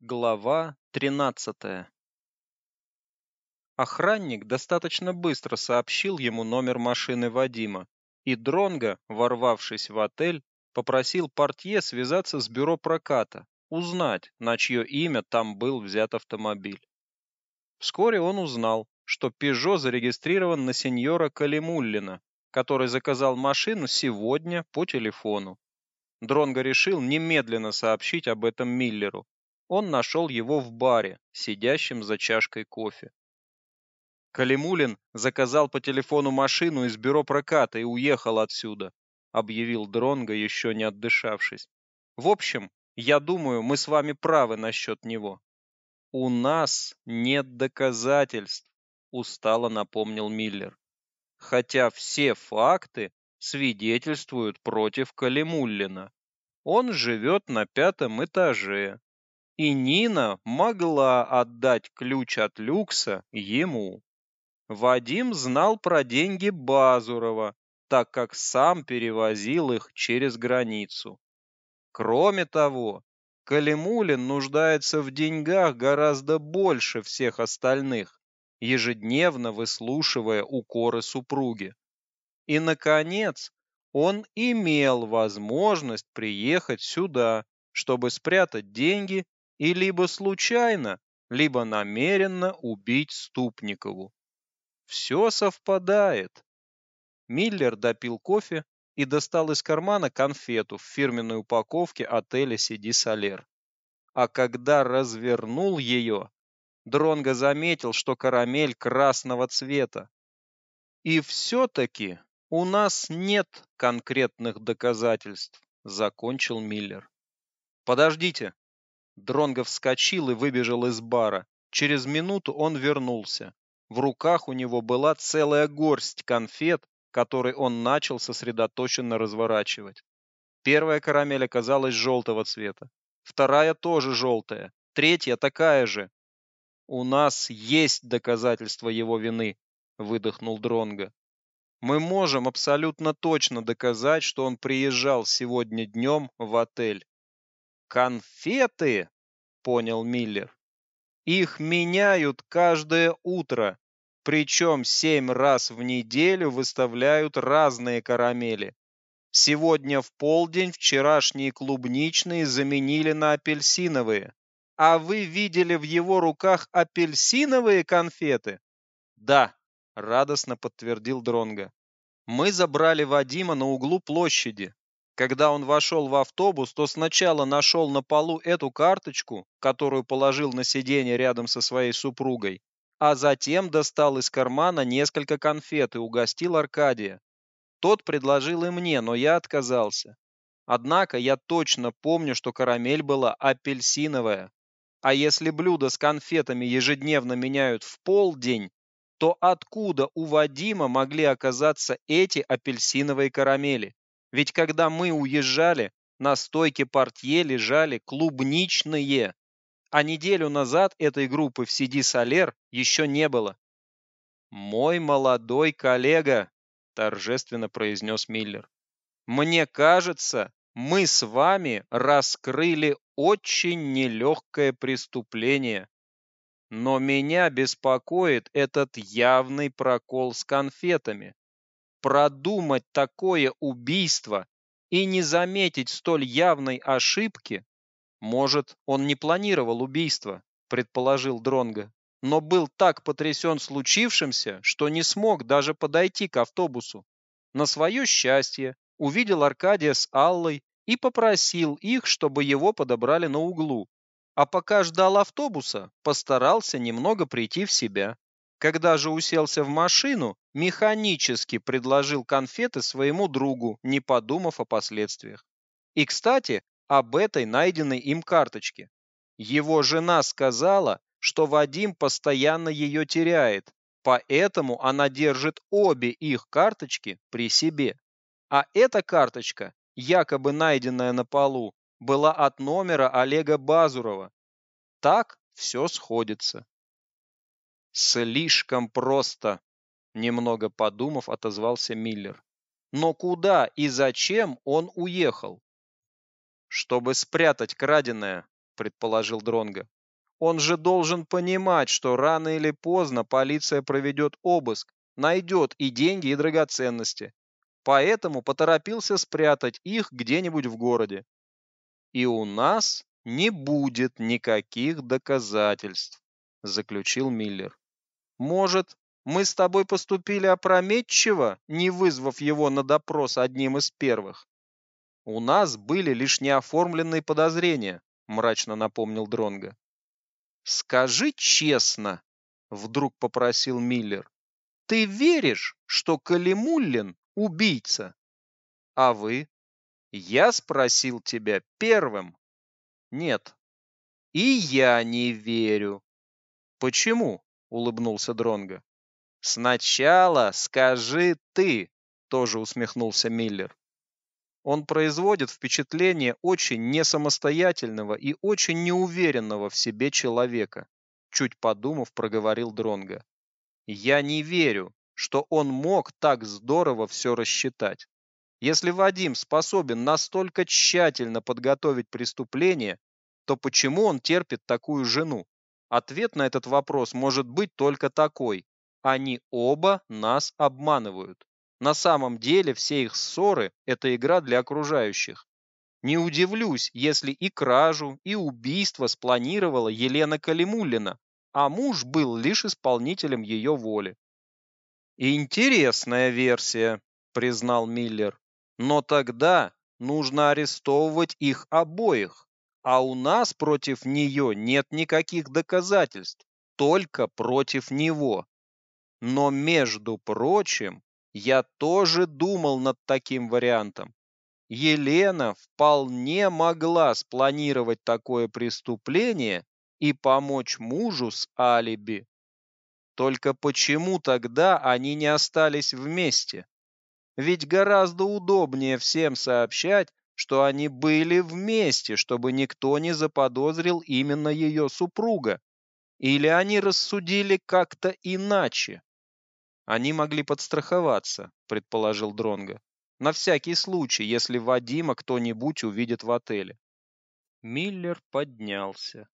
Глава 13. Охранник достаточно быстро сообщил ему номер машины Вадима, и Дронго, ворвавшись в отель, попросил портье связаться с бюро проката, узнать, на чье имя там был взят автомобиль. Вскоре он узнал, что Пежо зарегистрирован на сеньора Калимуллина, который заказал машину сегодня по телефону. Дронго решил немедленно сообщить об этом Миллеру, он нашел его в баре, сидящим за чашкой кофе. Калимулин заказал по телефону машину из бюро проката и уехал отсюда, объявил Дронго, еще не отдышавшись. В общем, я думаю, мы с вами правы насчет него. У нас нет доказательств, устало напомнил Миллер. Хотя все факты свидетельствуют против Калимуллина. Он живет на пятом этаже, и Нина могла отдать ключ от люкса ему. Вадим знал про деньги Базурова, так как сам перевозил их через границу. Кроме того, Калимулин нуждается в деньгах гораздо больше всех остальных, ежедневно выслушивая укоры супруги. И наконец, он имел возможность приехать сюда, чтобы спрятать деньги и либо случайно, либо намеренно убить Ступникову. Все совпадает. Миллер допил кофе и достал из кармана конфету в фирменной упаковке отеля Сиди Солер. А когда развернул ее, Дронго заметил, что карамель красного цвета. И все-таки у нас нет конкретных доказательств, закончил Миллер. Подождите, Дронго вскочил и выбежал из бара. Через минуту он вернулся. В руках у него была целая горсть конфет, которые он начал сосредоточенно разворачивать. Первая карамель оказалась желтого цвета, вторая тоже желтая, третья такая же. У нас есть доказательства его вины, выдохнул Дронго. Мы можем абсолютно точно доказать, что он приезжал сегодня днем в отель. Конфеты, понял Миллер. Их меняют каждое утро, причем семь раз в неделю выставляют разные карамели. Сегодня в полдень вчерашние клубничные заменили на апельсиновые. А вы видели в его руках апельсиновые конфеты? Да, радостно подтвердил Дронга. Мы забрали Вадима на углу площади, когда он вошел в автобус, то сначала нашел на полу эту карточку, которую положил на сиденье рядом со своей супругой, а затем достал из кармана несколько конфет и угостил Аркадия. Тот предложил и мне, но я отказался. Однако я точно помню, что карамель была апельсиновая. А если блюдо с конфетами ежедневно меняют в полдень, то откуда у Вадима могли оказаться эти апельсиновые карамели? Ведь когда мы уезжали, на стойке портье лежали клубничные, а неделю назад этой группы в Сиди Солер еще не было. «Мой молодой коллега», – торжественно произнес Миллер, – «мне кажется, мы с вами раскрыли очень нелегкое преступление. Но меня беспокоит этот явный прокол с конфетами продумать такое убийство и не заметить столь явной ошибки, может, он не планировал убийство, предположил Дронга, но был так потрясен случившимся, что не смог даже подойти к автобусу. На свое счастье увидел Аркадия с Аллой и попросил их, чтобы его подобрали на углу. А пока ждал автобуса, постарался немного прийти в себя. Когда же уселся в машину, механически предложил конфеты своему другу, не подумав о последствиях. И, кстати, об этой найденной им карточке. Его жена сказала, что Вадим постоянно ее теряет, поэтому она держит обе их карточки при себе. А эта карточка, якобы найденная на полу, была от номера Олега Базурова. Так все сходится. Слишком просто, немного подумав, отозвался Миллер. Но куда и зачем он уехал? Чтобы спрятать краденое, предположил Дронга. Он же должен понимать, что рано или поздно полиция проведет обыск, найдет и деньги, и драгоценности. Поэтому поторопился спрятать их где-нибудь в городе. И у нас не будет никаких доказательств, заключил Миллер. Может, мы с тобой поступили опрометчиво, не вызвав его на допрос одним из первых? У нас были лишь неоформленные подозрения, мрачно напомнил Дронга. Скажи честно, вдруг попросил Миллер. Ты веришь, что Калимуллин убийца? А вы? Я спросил тебя первым. Нет. И я не верю. Почему? Улыбнулся Дронга. Сначала скажи ты, тоже усмехнулся Миллер. Он производит впечатление очень несамостоятельного и очень неуверенного в себе человека, чуть подумав, проговорил Дронга. Я не верю, что он мог так здорово все рассчитать. Если Вадим способен настолько тщательно подготовить преступление, то почему он терпит такую жену? Ответ на этот вопрос может быть только такой: они оба нас обманывают. На самом деле все их ссоры это игра для окружающих. Не удивлюсь, если и кражу, и убийство спланировала Елена Калимуллина, а муж был лишь исполнителем ее воли. Интересная версия, признал Миллер. Но тогда нужно арестовывать их обоих, а у нас против нее нет никаких доказательств, только против него. Но между прочим, я тоже думал над таким вариантом. Елена вполне могла спланировать такое преступление и помочь мужу с алиби. Только почему тогда они не остались вместе? Ведь гораздо удобнее всем сообщать, что они были вместе, чтобы никто не заподозрил именно ее супруга. Или они рассудили как-то иначе? Они могли подстраховаться, предположил Дронга. На всякий случай, если Вадима кто-нибудь увидит в отеле. Миллер поднялся.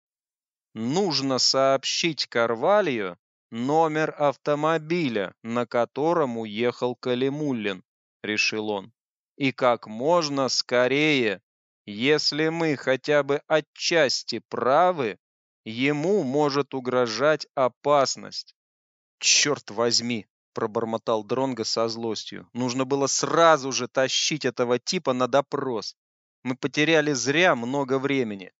Нужно сообщить Карвалью номер автомобиля, на котором уехал Калимуллин, решил он. И как можно скорее. Если мы хотя бы отчасти правы, ему может угрожать опасность. Черт возьми, пробормотал Дронго со злостью. Нужно было сразу же тащить этого типа на допрос. Мы потеряли зря много времени.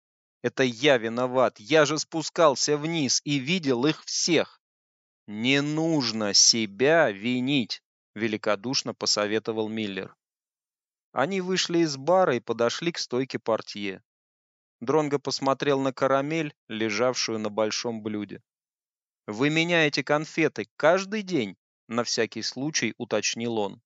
Это я виноват. Я же спускался вниз и видел их всех. Не нужно себя винить, великодушно посоветовал Миллер. Они вышли из бара и подошли к стойке портье. Дронго посмотрел на карамель, лежавшую на большом блюде. Вы меняете конфеты каждый день? на всякий случай уточнил он.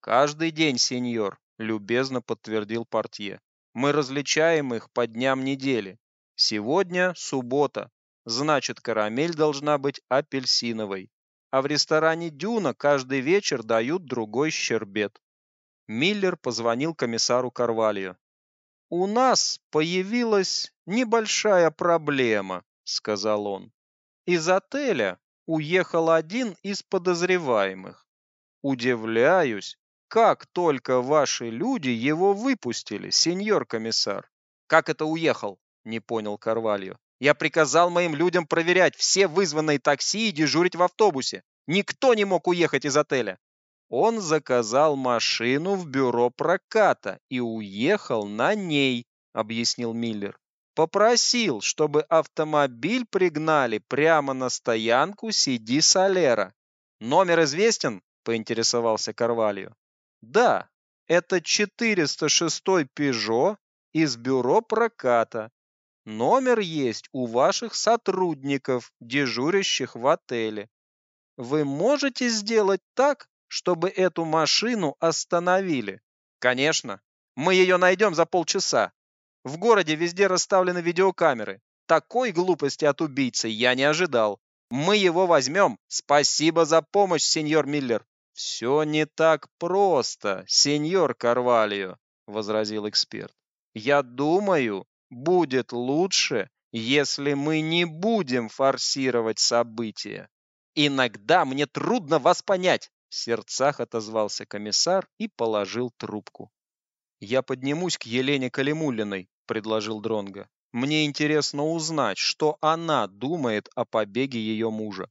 Каждый день, сеньор, любезно подтвердил портье. Мы различаем их по дням недели. Сегодня суббота, значит, карамель должна быть апельсиновой. А в ресторане Дюна каждый вечер дают другой щербет. Миллер позвонил комиссару Карвальо. У нас появилась небольшая проблема, сказал он. Из отеля уехал один из подозреваемых. Удивляюсь, как только ваши люди его выпустили, сеньор комиссар. Как это уехал? Не понял Карвальо. Я приказал моим людям проверять все вызванные такси и дежурить в автобусе. Никто не мог уехать из отеля. Он заказал машину в бюро проката и уехал на ней, объяснил Миллер. Попросил, чтобы автомобиль пригнали прямо на стоянку Сиди Солера. Номер известен? поинтересовался Карвальо. Да, это 406-й Peugeot из бюро проката. Номер есть у ваших сотрудников, дежурящих в отеле. Вы можете сделать так, чтобы эту машину остановили? Конечно. Мы ее найдем за полчаса. В городе везде расставлены видеокамеры. Такой глупости от убийцы я не ожидал. Мы его возьмем. Спасибо за помощь, сеньор Миллер. Все не так просто, сеньор Карвальо, возразил эксперт. Я думаю, будет лучше, если мы не будем форсировать события. Иногда мне трудно вас понять, в сердцах отозвался комиссар и положил трубку. Я поднимусь к Елене Калимуллиной, предложил Дронга. Мне интересно узнать, что она думает о побеге ее мужа.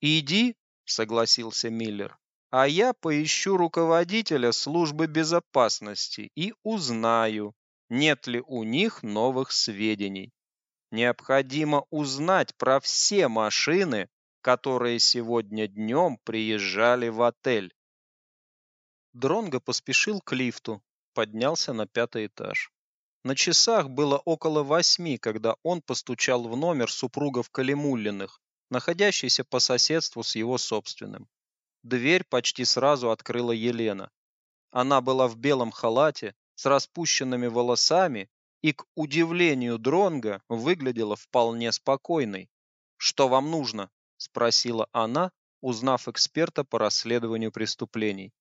Иди, согласился Миллер. А я поищу руководителя службы безопасности и узнаю, нет ли у них новых сведений. Необходимо узнать про все машины, которые сегодня днем приезжали в отель. Дронго поспешил к лифту, поднялся на пятый этаж. На часах было около восьми, когда он постучал в номер супругов Калимуллиных, находящийся по соседству с его собственным. Дверь почти сразу открыла Елена. Она была в белом халате, с распущенными волосами и, к удивлению Дронга, выглядела вполне спокойной. «Что вам нужно?» – спросила она, узнав эксперта по расследованию преступлений.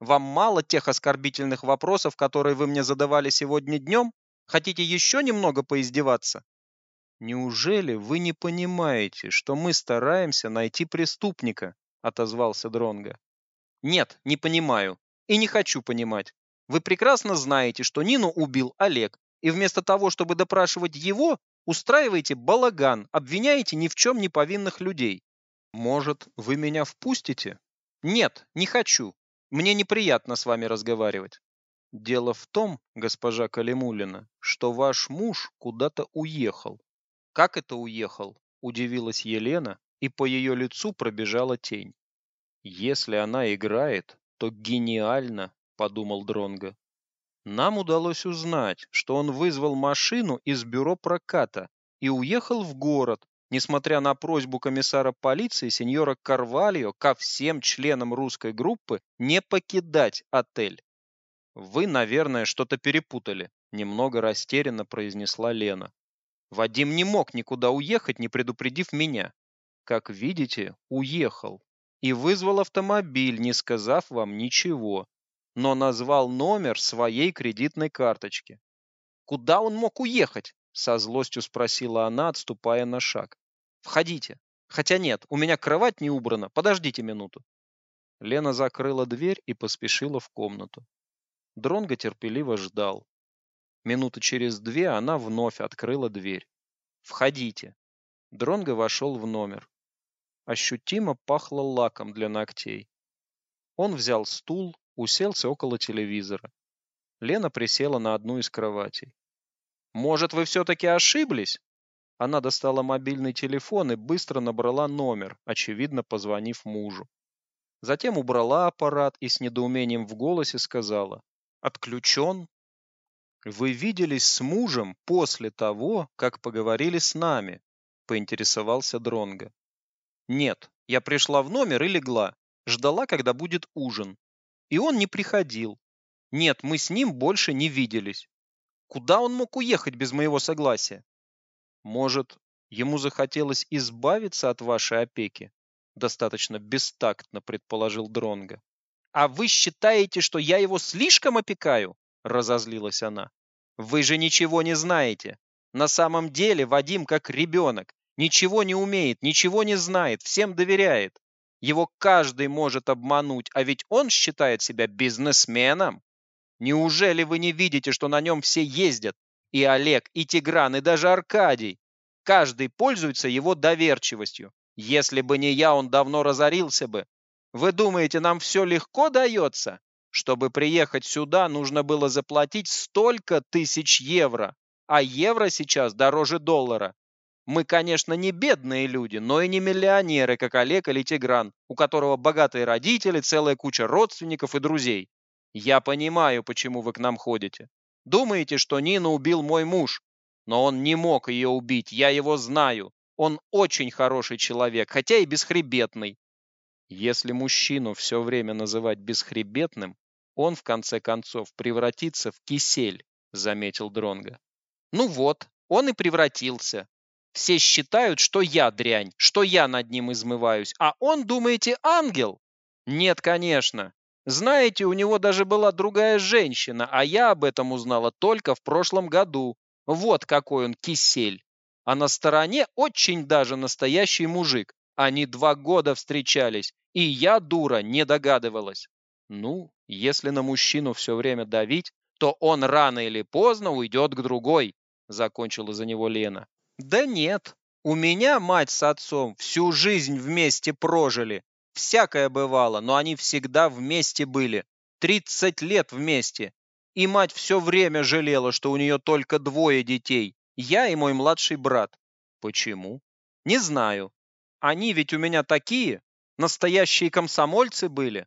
«Вам мало тех оскорбительных вопросов, которые вы мне задавали сегодня днем? Хотите еще немного поиздеваться? Неужели вы не понимаете, что мы стараемся найти преступника? отозвался Дронга. Нет, не понимаю и не хочу понимать. Вы прекрасно знаете, что Нину убил Олег, и вместо того, чтобы допрашивать его, устраиваете балаган, обвиняете ни в чем не повинных людей. Может, вы меня впустите? Нет, не хочу. Мне неприятно с вами разговаривать. Дело в том, госпожа Калимулина, что ваш муж куда-то уехал. Как это уехал? Удивилась Елена, и по ее лицу пробежала тень. Если она играет, то гениально, подумал Дронга. Нам удалось узнать, что он вызвал машину из бюро проката и уехал в город, несмотря на просьбу комиссара полиции сеньора Карвальо ко всем членам русской группы не покидать отель. Вы, наверное, что-то перепутали, немного растерянно произнесла Лена. Вадим не мог никуда уехать, не предупредив меня. Как видите, уехал и вызвал автомобиль, не сказав вам ничего, но назвал номер своей кредитной карточки. Куда он мог уехать? со злостью спросила она, отступая на шаг. Входите. Хотя нет, у меня кровать не убрана. Подождите минуту. Лена закрыла дверь и поспешила в комнату. Дронго терпеливо ждал. Минуты через две она вновь открыла дверь. «Входите». Дронго вошел в номер. Ощутимо пахло лаком для ногтей. Он взял стул, уселся около телевизора. Лена присела на одну из кроватей. «Может, вы все-таки ошиблись?» Она достала мобильный телефон и быстро набрала номер, очевидно, позвонив мужу. Затем убрала аппарат и с недоумением в голосе сказала отключен. Вы виделись с мужем после того, как поговорили с нами, поинтересовался Дронга. Нет, я пришла в номер и легла, ждала, когда будет ужин. И он не приходил. Нет, мы с ним больше не виделись. Куда он мог уехать без моего согласия? Может, ему захотелось избавиться от вашей опеки? Достаточно бестактно предположил Дронга. А вы считаете, что я его слишком опекаю? разозлилась она. Вы же ничего не знаете. На самом деле Вадим как ребенок. Ничего не умеет, ничего не знает, всем доверяет. Его каждый может обмануть, а ведь он считает себя бизнесменом. Неужели вы не видите, что на нем все ездят? И Олег, и Тигран, и даже Аркадий. Каждый пользуется его доверчивостью. Если бы не я, он давно разорился бы. Вы думаете, нам все легко дается? Чтобы приехать сюда, нужно было заплатить столько тысяч евро, а евро сейчас дороже доллара. Мы, конечно, не бедные люди, но и не миллионеры, как Олег или Тигран, у которого богатые родители, целая куча родственников и друзей. Я понимаю, почему вы к нам ходите. Думаете, что Нину убил мой муж, но он не мог ее убить, я его знаю. Он очень хороший человек, хотя и бесхребетный. Если мужчину все время называть бесхребетным, он в конце концов превратится в кисель, заметил Дронга. Ну вот, он и превратился. Все считают, что я дрянь, что я над ним измываюсь, а он, думаете, ангел? Нет, конечно. Знаете, у него даже была другая женщина, а я об этом узнала только в прошлом году. Вот какой он кисель. А на стороне очень даже настоящий мужик. Они два года встречались, и я, дура, не догадывалась. Ну, если на мужчину все время давить, то он рано или поздно уйдет к другой, закончила за него Лена. Да нет, у меня мать с отцом всю жизнь вместе прожили. Всякое бывало, но они всегда вместе были. Тридцать лет вместе. И мать все время жалела, что у нее только двое детей. Я и мой младший брат. Почему? Не знаю. Они ведь у меня такие, настоящие комсомольцы были.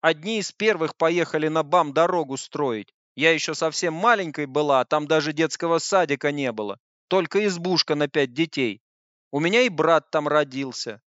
Одни из первых поехали на БАМ дорогу строить. Я еще совсем маленькой была, а там даже детского садика не было. Только избушка на пять детей. У меня и брат там родился.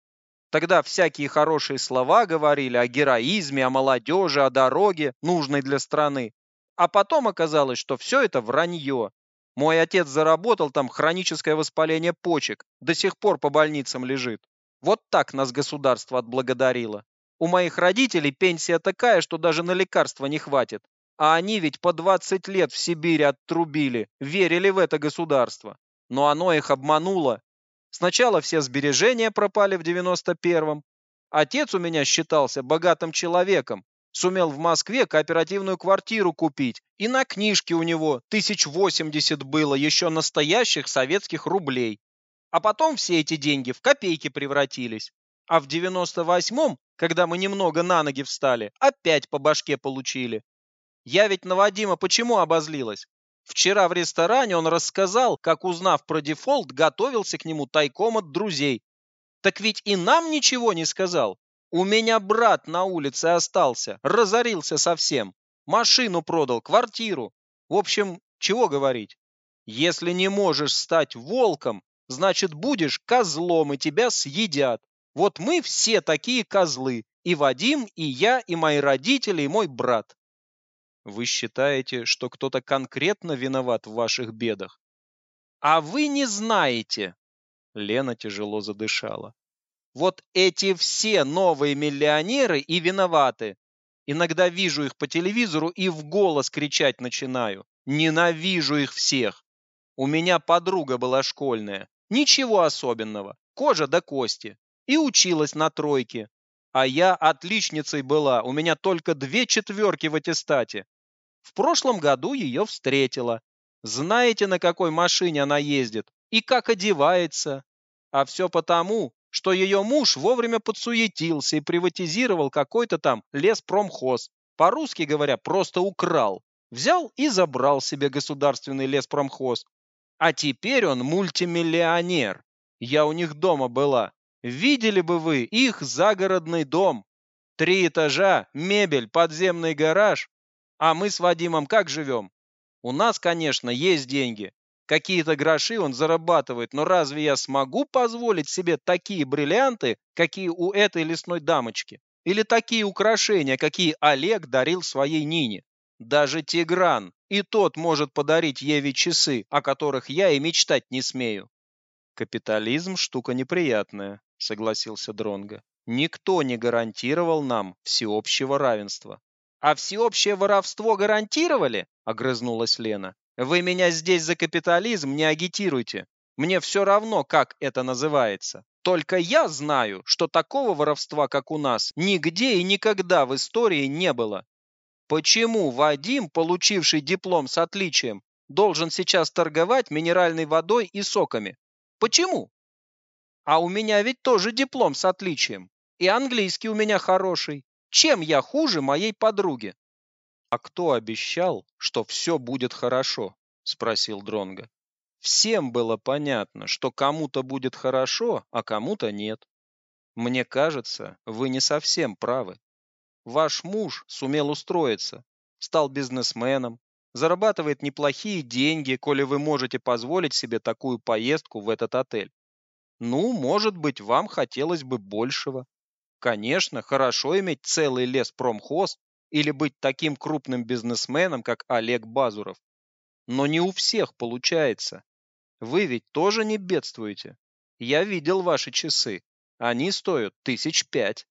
Тогда всякие хорошие слова говорили о героизме, о молодежи, о дороге, нужной для страны. А потом оказалось, что все это вранье. Мой отец заработал там хроническое воспаление почек, до сих пор по больницам лежит. Вот так нас государство отблагодарило. У моих родителей пенсия такая, что даже на лекарства не хватит. А они ведь по 20 лет в Сибири оттрубили, верили в это государство. Но оно их обмануло. Сначала все сбережения пропали в 91-м. Отец у меня считался богатым человеком, Сумел в Москве кооперативную квартиру купить. И на книжке у него тысяч восемьдесят было еще настоящих советских рублей. А потом все эти деньги в копейки превратились. А в 98-м, когда мы немного на ноги встали, опять по башке получили. Я ведь на Вадима почему обозлилась? Вчера в ресторане он рассказал, как, узнав про дефолт, готовился к нему тайком от друзей. Так ведь и нам ничего не сказал. У меня брат на улице остался, разорился совсем. Машину продал, квартиру. В общем, чего говорить? Если не можешь стать волком, значит будешь козлом и тебя съедят. Вот мы все такие козлы. И Вадим, и я, и мои родители, и мой брат. Вы считаете, что кто-то конкретно виноват в ваших бедах? А вы не знаете. Лена тяжело задышала. Вот эти все новые миллионеры и виноваты. Иногда вижу их по телевизору и в голос кричать начинаю. Ненавижу их всех. У меня подруга была школьная. Ничего особенного. Кожа до кости. И училась на тройке. А я отличницей была. У меня только две четверки в аттестате. В прошлом году ее встретила. Знаете, на какой машине она ездит? И как одевается? А все потому, что ее муж вовремя подсуетился и приватизировал какой-то там леспромхоз. По-русски говоря, просто украл. Взял и забрал себе государственный леспромхоз. А теперь он мультимиллионер. Я у них дома была. Видели бы вы их загородный дом. Три этажа, мебель, подземный гараж. А мы с Вадимом как живем? У нас, конечно, есть деньги. Какие-то гроши он зарабатывает, но разве я смогу позволить себе такие бриллианты, какие у этой лесной дамочки? Или такие украшения, какие Олег дарил своей Нине? Даже Тигран, и тот может подарить Еве часы, о которых я и мечтать не смею. Капитализм штука неприятная, согласился Дронга. Никто не гарантировал нам всеобщего равенства. А всеобщее воровство гарантировали? огрызнулась Лена. Вы меня здесь за капитализм не агитируйте. Мне все равно, как это называется. Только я знаю, что такого воровства, как у нас, нигде и никогда в истории не было. Почему Вадим, получивший диплом с отличием, должен сейчас торговать минеральной водой и соками? Почему? А у меня ведь тоже диплом с отличием. И английский у меня хороший. Чем я хуже моей подруги? А кто обещал, что все будет хорошо? спросил Дронга. Всем было понятно, что кому-то будет хорошо, а кому-то нет. Мне кажется, вы не совсем правы. Ваш муж сумел устроиться, стал бизнесменом, зарабатывает неплохие деньги, коли вы можете позволить себе такую поездку в этот отель. Ну, может быть, вам хотелось бы большего. Конечно, хорошо иметь целый лес промхоз или быть таким крупным бизнесменом, как Олег Базуров. Но не у всех получается. Вы ведь тоже не бедствуете. Я видел ваши часы. Они стоят тысяч пять.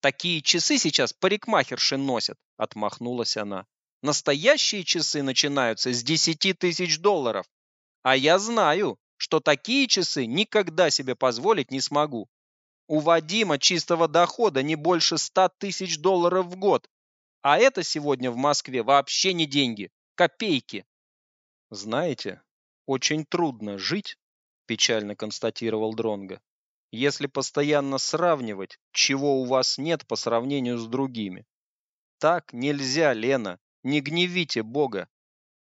Такие часы сейчас парикмахерши носят, отмахнулась она. Настоящие часы начинаются с десяти тысяч долларов. А я знаю, что такие часы никогда себе позволить не смогу. У Вадима чистого дохода не больше ста тысяч долларов в год. А это сегодня в Москве вообще не деньги, копейки. Знаете, очень трудно жить, печально констатировал Дронга, если постоянно сравнивать, чего у вас нет по сравнению с другими. Так нельзя, Лена, не гневите Бога.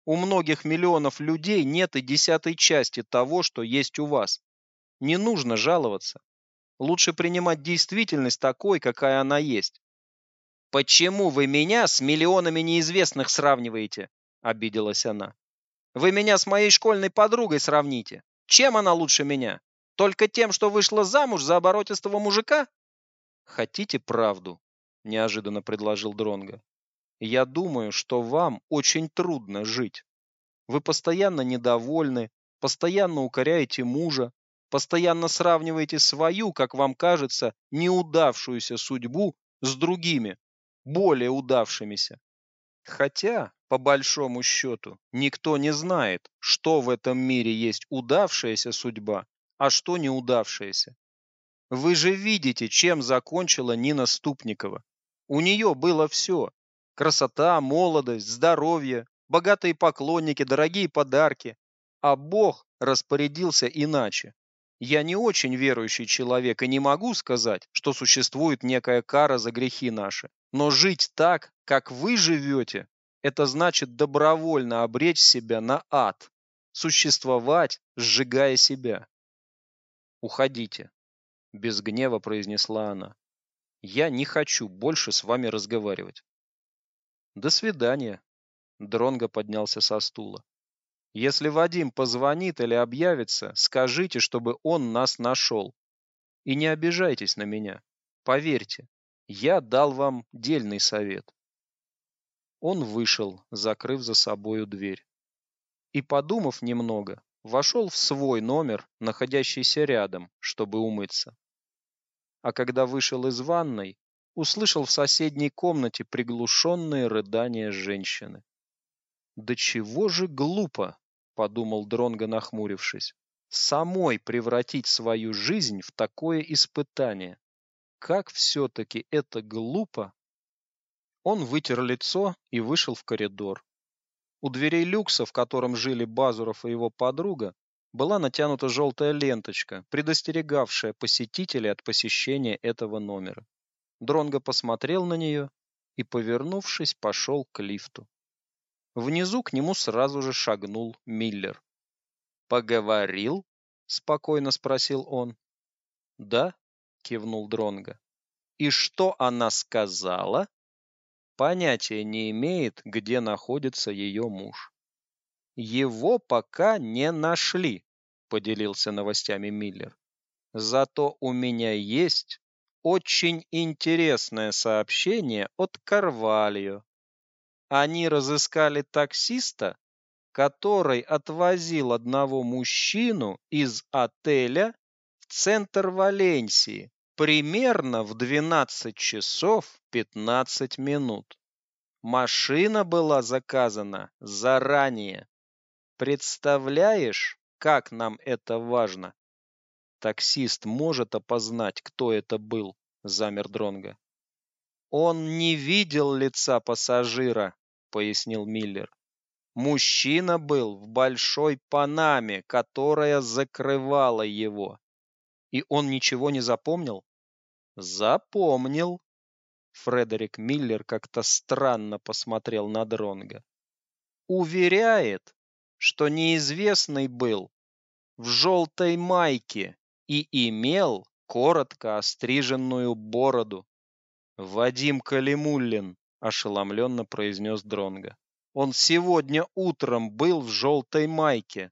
У многих миллионов людей нет и десятой части того, что есть у вас. Не нужно жаловаться. Лучше принимать действительность такой, какая она есть. Почему вы меня с миллионами неизвестных сравниваете? обиделась она. Вы меня с моей школьной подругой сравните. Чем она лучше меня? Только тем, что вышла замуж за оборотистого мужика? Хотите правду? неожиданно предложил Дронга. Я думаю, что вам очень трудно жить. Вы постоянно недовольны, постоянно укоряете мужа, постоянно сравниваете свою, как вам кажется, неудавшуюся судьбу с другими, более удавшимися. Хотя, по большому счету, никто не знает, что в этом мире есть удавшаяся судьба, а что неудавшаяся. Вы же видите, чем закончила Нина Ступникова. У нее было все: красота, молодость, здоровье, богатые поклонники, дорогие подарки, а Бог распорядился иначе. Я не очень верующий человек и не могу сказать, что существует некая кара за грехи наши. Но жить так, как вы живете, это значит добровольно обречь себя на ад, существовать, сжигая себя. Уходите, без гнева произнесла она. Я не хочу больше с вами разговаривать. До свидания. Дронго поднялся со стула. Если Вадим позвонит или объявится, скажите, чтобы он нас нашел. И не обижайтесь на меня. Поверьте, я дал вам дельный совет. Он вышел, закрыв за собою дверь. И, подумав немного, вошел в свой номер, находящийся рядом, чтобы умыться. А когда вышел из ванной, услышал в соседней комнате приглушенные рыдания женщины. Да чего же глупо, подумал Дронго, нахмурившись. Самой превратить свою жизнь в такое испытание. Как все таки это глупо. Он вытер лицо и вышел в коридор. У дверей люкса, в котором жили Базуров и его подруга, была натянута желтая ленточка, предостерегавшая посетителей от посещения этого номера. Дронго посмотрел на нее и, повернувшись, пошел к лифту. Внизу к нему сразу же шагнул Миллер. Поговорил? спокойно спросил он. Да, кивнул Дронга. И что она сказала? Понятия не имеет, где находится ее муж. Его пока не нашли, поделился новостями Миллер. Зато у меня есть очень интересное сообщение от Карвальо. Они разыскали таксиста, который отвозил одного мужчину из отеля в центр Валенсии примерно в 12 часов 15 минут. Машина была заказана заранее. Представляешь, как нам это важно? Таксист может опознать, кто это был, замер Дронга. Он не видел лица пассажира, пояснил Миллер. Мужчина был в большой панаме, которая закрывала его. И он ничего не запомнил? Запомнил. Фредерик Миллер как-то странно посмотрел на Дронга. Уверяет, что неизвестный был в желтой майке и имел коротко остриженную бороду. Вадим Калимуллин, ошеломленно произнес Дронга. Он сегодня утром был в желтой майке.